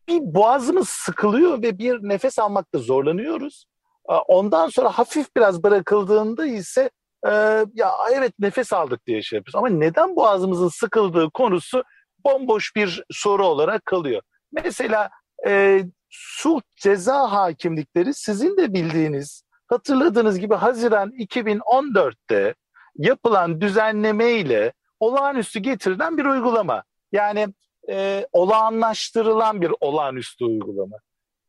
bir boğazımız sıkılıyor ve bir nefes almakta zorlanıyoruz. E, ondan sonra hafif biraz bırakıldığında ise e, ya evet nefes aldık diye şey yapıyoruz. Ama neden boğazımızın sıkıldığı konusu bomboş bir soru olarak kalıyor. Mesela e, sulh ceza hakimlikleri sizin de bildiğiniz hatırladığınız gibi Haziran 2014'te yapılan düzenleme ile olağanüstü getirilen bir uygulama. Yani e, olağanlaştırılan bir olağanüstü uygulama.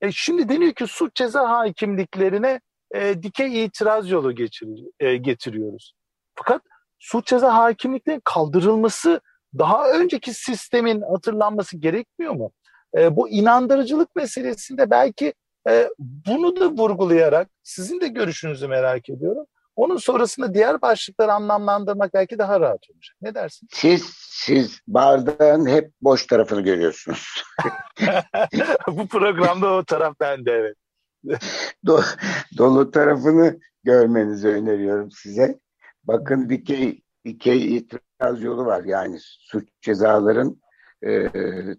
E, şimdi deniyor ki suç ceza hakimliklerine e, dikey itiraz yolu geçir, e, getiriyoruz. Fakat suç ceza hakimliklerinin kaldırılması daha önceki sistemin hatırlanması gerekmiyor mu? E, bu inandırıcılık meselesinde belki e, bunu da vurgulayarak sizin de görüşünüzü merak ediyorum. Onun sonrasında diğer başlıkları anlamlandırmak belki daha rahat olacak. Ne dersin? Siz siz bardağın hep boş tarafını görüyorsunuz. Bu programda o taraf bende evet. Do- dolu tarafını görmenizi öneriyorum size. Bakın dikey, dikey itiraz yolu var. Yani suç cezaların e,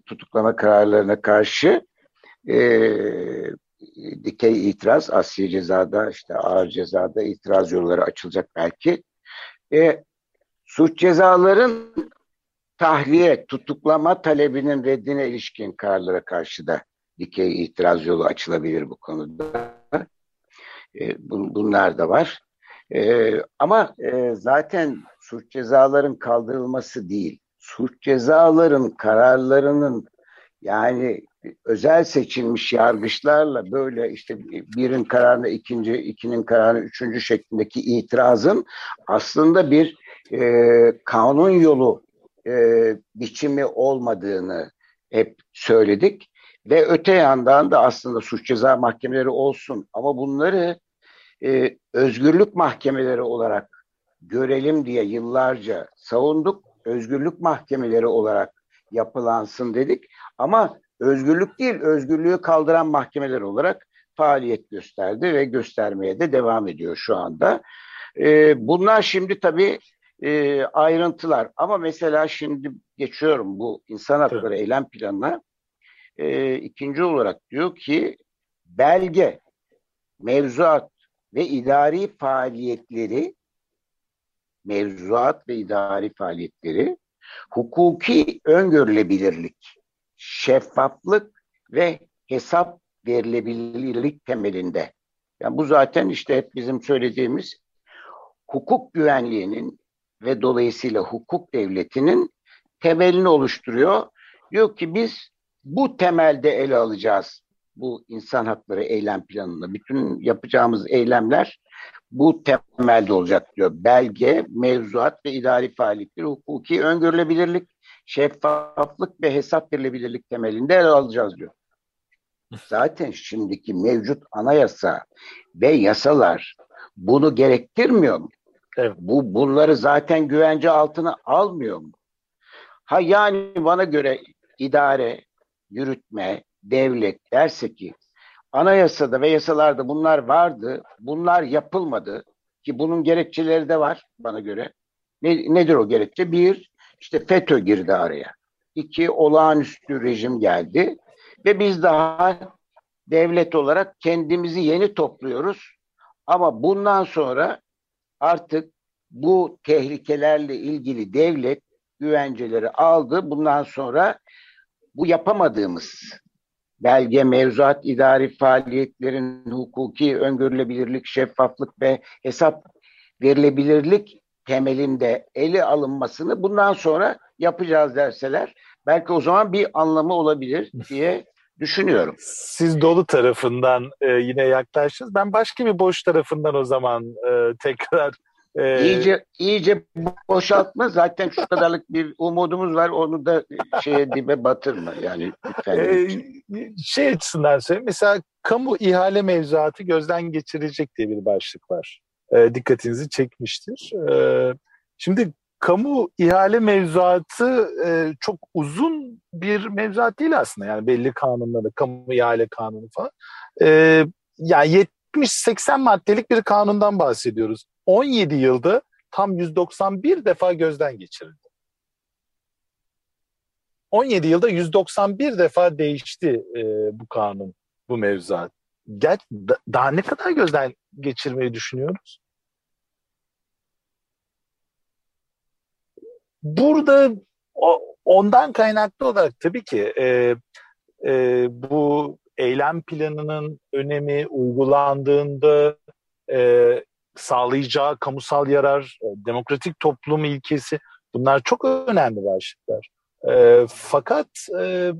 tutuklama kararlarına karşı e, dikey itiraz, asli cezada, işte ağır cezada itiraz yolları açılacak belki. E, suç cezaların tahliye, tutuklama talebinin reddine ilişkin kararlara karşı da dikey itiraz yolu açılabilir bu konuda. E, bunlar da var. E, ama e, zaten suç cezaların kaldırılması değil, suç cezaların kararlarının yani özel seçilmiş yargıçlarla böyle işte birin kararına ikinci, ikinin kararına üçüncü şeklindeki itirazın aslında bir e, kanun yolu e, biçimi olmadığını hep söyledik. Ve öte yandan da aslında suç ceza mahkemeleri olsun ama bunları e, özgürlük mahkemeleri olarak görelim diye yıllarca savunduk. Özgürlük mahkemeleri olarak yapılansın dedik. Ama özgürlük değil, özgürlüğü kaldıran mahkemeler olarak faaliyet gösterdi ve göstermeye de devam ediyor şu anda. E, bunlar şimdi tabii e, ayrıntılar ama mesela şimdi geçiyorum bu insan hakları evet. eylem planına. E, ikinci olarak diyor ki belge, mevzuat ve idari faaliyetleri mevzuat ve idari faaliyetleri hukuki öngörülebilirlik, şeffaflık ve hesap verilebilirlik temelinde. Yani bu zaten işte hep bizim söylediğimiz hukuk güvenliğinin ve dolayısıyla hukuk devletinin temelini oluşturuyor. Diyor ki biz bu temelde ele alacağız bu insan hakları eylem planını. Bütün yapacağımız eylemler bu temelde olacak diyor. Belge, mevzuat ve idari faaliyetleri hukuki öngörülebilirlik, şeffaflık ve hesap verilebilirlik temelinde ele alacağız diyor. Zaten şimdiki mevcut anayasa ve yasalar bunu gerektirmiyor mu? Evet. Bu bunları zaten güvence altına almıyor mu? Ha yani bana göre idare, yürütme, devlet derse ki anayasada ve yasalarda bunlar vardı, bunlar yapılmadı ki bunun gerekçeleri de var bana göre. Ne, nedir o gerekçe? Bir, işte FETÖ girdi araya. İki, olağanüstü rejim geldi ve biz daha devlet olarak kendimizi yeni topluyoruz. Ama bundan sonra artık bu tehlikelerle ilgili devlet güvenceleri aldı. Bundan sonra bu yapamadığımız belge, mevzuat, idari faaliyetlerin hukuki öngörülebilirlik, şeffaflık ve hesap verilebilirlik temelinde ele alınmasını bundan sonra yapacağız derseler belki o zaman bir anlamı olabilir diye düşünüyorum. Siz dolu tarafından e, yine yaklaştınız. Ben başka bir boş tarafından o zaman e, tekrar ee, iyice iyice boşaltma zaten şu kadarlık bir umudumuz var onu da şeye dibe batırma yani lütfen. E, şey açısından söyleyeyim mesela kamu ihale mevzuatı gözden geçirecek diye bir başlık var. E, dikkatinizi çekmiştir. E, şimdi kamu ihale mevzuatı e, çok uzun bir mevzuat değil aslında yani belli kanunlarda kamu ihale kanunu falan. E, yani 70-80 maddelik bir kanundan bahsediyoruz. 17 yılda tam 191 defa gözden geçirildi. 17 yılda 191 defa değişti e, bu kanun, bu mevzuat. Gel, daha ne kadar gözden geçirmeyi düşünüyoruz? Burada o, ondan kaynaklı olarak tabii ki e, e, bu eylem planının önemi uygulandığında e, sağlayacağı kamusal yarar, e, demokratik toplum ilkesi bunlar çok önemli başlıklar. E, fakat e,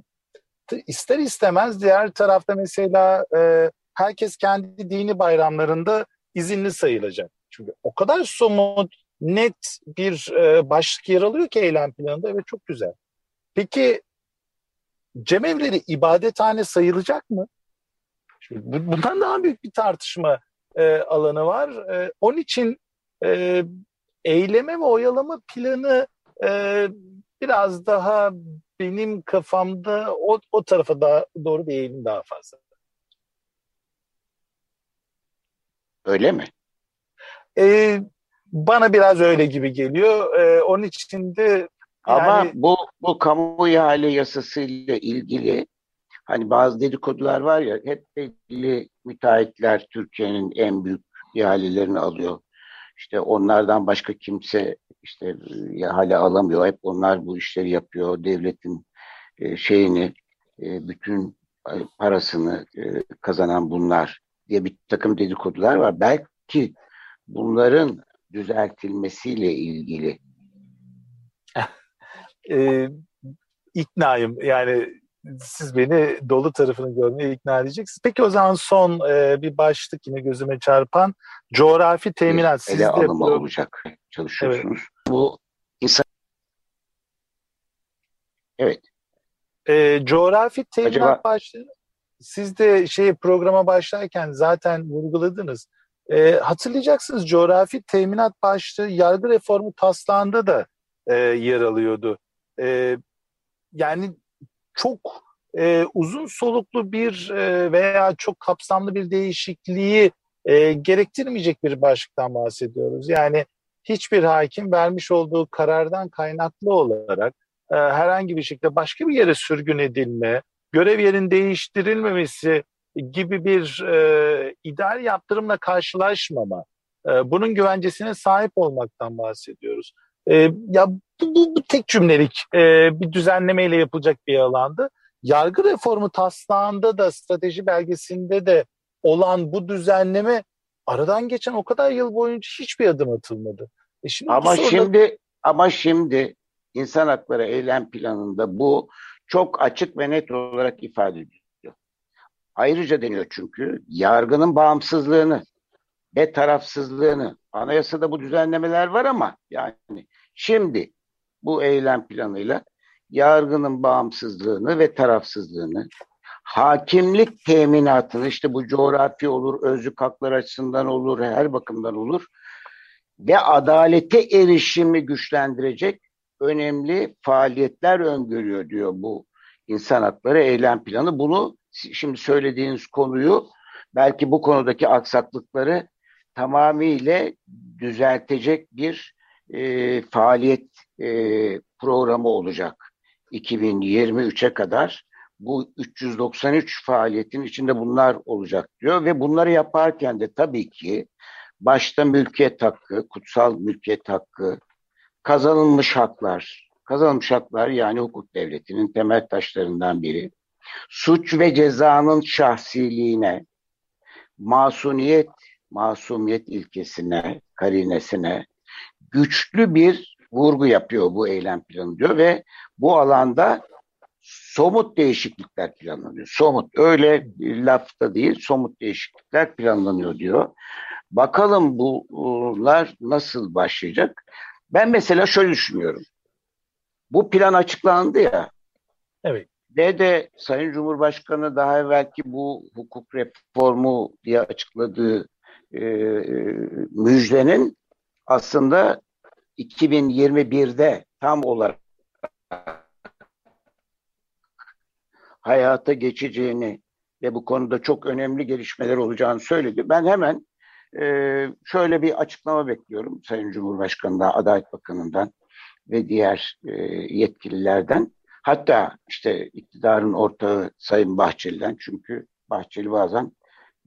ister istemez diğer tarafta mesela e, herkes kendi dini bayramlarında izinli sayılacak. Çünkü o kadar somut, net bir e, başlık yer alıyor ki eylem planında ve çok güzel. Peki cemevleri ibadethane sayılacak mı? Şimdi bundan daha büyük bir tartışma e, alanı var. E, onun için e, eyleme ve oyalama planı e, biraz daha benim kafamda o, o tarafa daha doğru bir eğilim daha fazla. Öyle mi? E, bana biraz öyle gibi geliyor. E, onun için de ama bu bu kamu ihale yasası ile ilgili hani bazı dedikodular var ya hep belli müteahhitler Türkiye'nin en büyük ihalelerini alıyor. İşte onlardan başka kimse işte ihale alamıyor. Hep onlar bu işleri yapıyor. Devletin e, şeyini e, bütün parasını e, kazanan bunlar diye bir takım dedikodular var. Belki bunların düzeltilmesiyle ilgili e, iknayım. Yani siz beni dolu tarafını görmeye ikna edeceksiniz. Peki o zaman son e, bir başlık yine gözüme çarpan coğrafi teminat. Siz ele alımı olacak. Çalışıyorsunuz. Evet. Bu insan Evet. E, coğrafi teminat Acaba... başlığı siz de şey programa başlarken zaten vurguladınız. E, hatırlayacaksınız coğrafi teminat başlığı yargı reformu taslağında da e, yer alıyordu. E, yani çok e, uzun soluklu bir e, veya çok kapsamlı bir değişikliği e, gerektirmeyecek bir başlıktan bahsediyoruz. Yani hiçbir hakim vermiş olduğu karardan kaynaklı olarak e, herhangi bir şekilde başka bir yere sürgün edilme, görev yerinin değiştirilmemesi gibi bir e, ideal yaptırımla karşılaşmama, e, bunun güvencesine sahip olmaktan bahsediyoruz. E, ya bu, bu, bu tek cümlelik e, bir düzenlemeyle yapılacak bir alandı. Yargı reformu taslağında da strateji belgesinde de olan bu düzenleme aradan geçen o kadar yıl boyunca hiçbir adım atılmadı. E şimdi ama soruda... şimdi ama şimdi insan hakları eylem planında bu çok açık ve net olarak ifade ediliyor. Ayrıca deniyor çünkü yargının bağımsızlığını ve tarafsızlığını anayasada bu düzenlemeler var ama yani şimdi bu eylem planıyla yargının bağımsızlığını ve tarafsızlığını hakimlik teminatını işte bu coğrafi olur, özlük haklar açısından olur, her bakımdan olur ve adalete erişimi güçlendirecek önemli faaliyetler öngörüyor diyor bu insan hakları eylem planı. Bunu şimdi söylediğiniz konuyu belki bu konudaki aksaklıkları tamamıyla düzeltecek bir e, faaliyet e, programı olacak 2023'e kadar bu 393 faaliyetin içinde bunlar olacak diyor ve bunları yaparken de tabii ki başta mülkiyet hakkı, kutsal mülkiyet hakkı, kazanılmış haklar, kazanılmış haklar yani hukuk devletinin temel taşlarından biri. Suç ve cezanın şahsiliğine, masuniyet, masumiyet ilkesine, karinesine güçlü bir vurgu yapıyor bu eylem planı diyor ve bu alanda somut değişiklikler planlanıyor. Somut öyle lafta değil somut değişiklikler planlanıyor diyor. Bakalım bunlar nasıl başlayacak? Ben mesela şöyle düşünüyorum. Bu plan açıklandı ya. Evet. Ve de Sayın Cumhurbaşkanı daha evvelki bu hukuk reformu diye açıkladığı e, müjdenin aslında 2021'de tam olarak hayata geçeceğini ve bu konuda çok önemli gelişmeler olacağını söyledi. Ben hemen e, şöyle bir açıklama bekliyorum Sayın Cumhurbaşkanı'ndan, Adalet Bakanı'ndan ve diğer e, yetkililerden. Hatta işte iktidarın ortağı Sayın Bahçeli'den çünkü Bahçeli bazen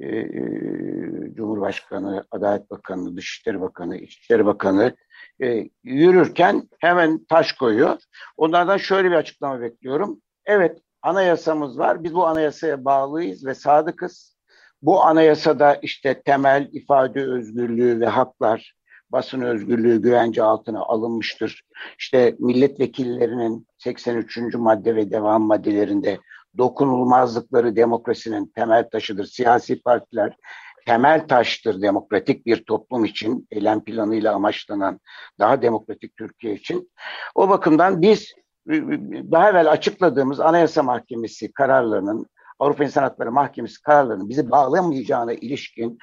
e, e, Cumhurbaşkanı, Adalet Bakanı, Dışişleri Bakanı, İçişleri Bakanı e, yürürken hemen taş koyuyor. Onlardan şöyle bir açıklama bekliyorum. Evet anayasamız var. Biz bu anayasaya bağlıyız ve sadıkız. Bu anayasada işte temel ifade özgürlüğü ve haklar, basın özgürlüğü güvence altına alınmıştır. İşte milletvekillerinin 83. madde ve devam maddelerinde dokunulmazlıkları demokrasinin temel taşıdır. Siyasi partiler temel taştır demokratik bir toplum için, eylem planıyla amaçlanan daha demokratik Türkiye için. O bakımdan biz daha evvel açıkladığımız Anayasa Mahkemesi kararlarının, Avrupa İnsan Hakları Mahkemesi kararlarının bizi bağlamayacağına ilişkin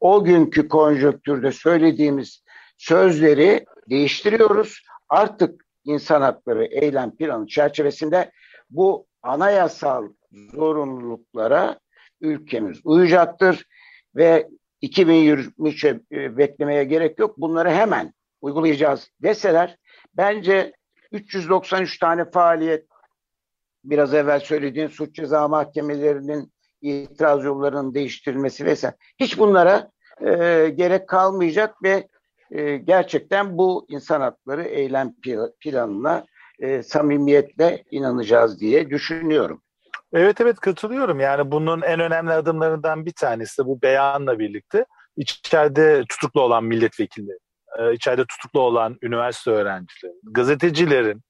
o günkü konjöktürde söylediğimiz sözleri değiştiriyoruz. Artık insan hakları eylem planı çerçevesinde bu anayasal zorunluluklara ülkemiz uyacaktır ve 2023'e e, beklemeye gerek yok. Bunları hemen uygulayacağız deseler bence 393 tane faaliyet biraz evvel söylediğin suç ceza mahkemelerinin itiraz yollarının değiştirilmesi vesaire hiç bunlara e, gerek kalmayacak ve e, gerçekten bu insan hakları eylem planına e, samimiyetle inanacağız diye düşünüyorum. Evet evet katılıyorum. Yani bunun en önemli adımlarından bir tanesi de bu beyanla birlikte içeride tutuklu olan milletvekilleri, e, içeride tutuklu olan üniversite öğrencileri, gazetecilerin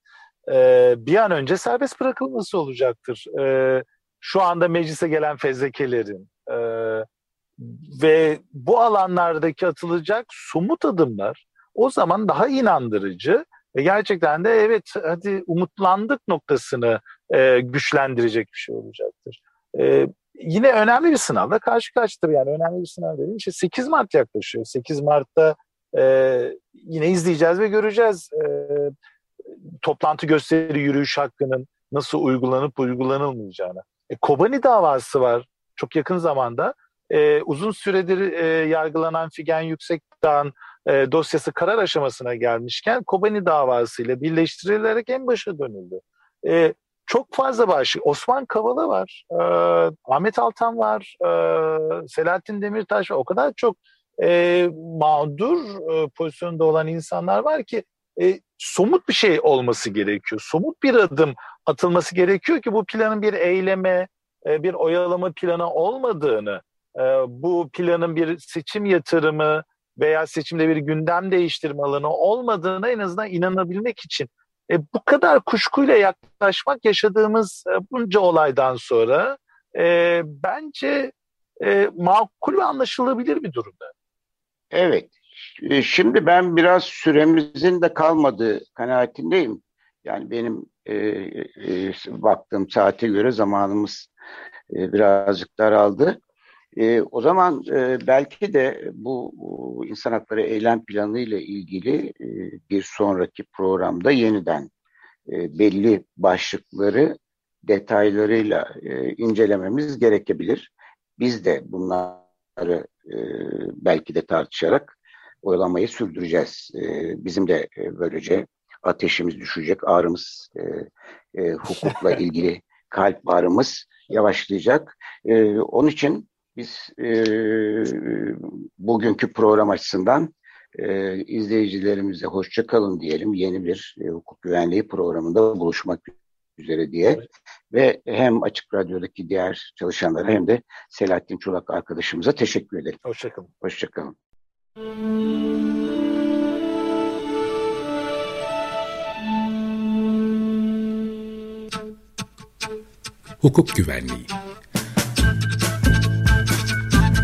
e, bir an önce serbest bırakılması olacaktır. E, şu anda meclise gelen fezlekelerin ve bu alanlardaki atılacak somut adımlar o zaman daha inandırıcı ve gerçekten de evet hadi umutlandık noktasını e, güçlendirecek bir şey olacaktır. E, yine önemli bir sınavla karşı karşıdır yani önemli bir sınav dediğim işte 8 Mart yaklaşıyor. 8 Mart'ta e, yine izleyeceğiz ve göreceğiz e, toplantı gösteri yürüyüş hakkının nasıl uygulanıp uygulanılmayacağına. E, Kobani davası var çok yakın zamanda. E, uzun süredir e, yargılanan Figen Yüksekdağ'ın e, dosyası karar aşamasına gelmişken Kobani davasıyla birleştirilerek en başa dönüldü. E, çok fazla başlık. Osman Kavala var, e, Ahmet Altan var, e, Selahattin Demirtaş var. O kadar çok e, mağdur e, pozisyonda olan insanlar var ki e, somut bir şey olması gerekiyor. Somut bir adım atılması gerekiyor ki bu planın bir eyleme, e, bir oyalama planı olmadığını, e, bu planın bir seçim yatırımı veya seçimde bir gündem değiştirme alanı olmadığına en azından inanabilmek için e, bu kadar kuşkuyla yaklaşmak yaşadığımız e, bunca olaydan sonra e, bence e, makul ve anlaşılabilir bir durumda. Evet. E, şimdi ben biraz süremizin de kalmadığı kanaatindeyim. Yani benim e, e, baktığım saate göre zamanımız e, birazcık daraldı. E, o zaman e, belki de bu, bu insan hakları eylem planı ile ilgili e, bir sonraki programda yeniden e, belli başlıkları detaylarıyla e, incelememiz gerekebilir. Biz de bunları e, belki de tartışarak oylamayı sürdüreceğiz. E, bizim de e, böylece ateşimiz düşecek, ağrımız, e, e, hukukla ilgili kalp ağrımız yavaşlayacak. E, onun için biz e, bugünkü program açısından e, izleyicilerimize hoşça kalın diyelim. Yeni bir e, hukuk güvenliği programında buluşmak üzere diye evet. ve hem Açık Radyo'daki diğer çalışanlara hem de Selahattin Çolak arkadaşımıza teşekkür ederim. Hoşçakalın. Hoşçakalın. Hukuk Güvenliği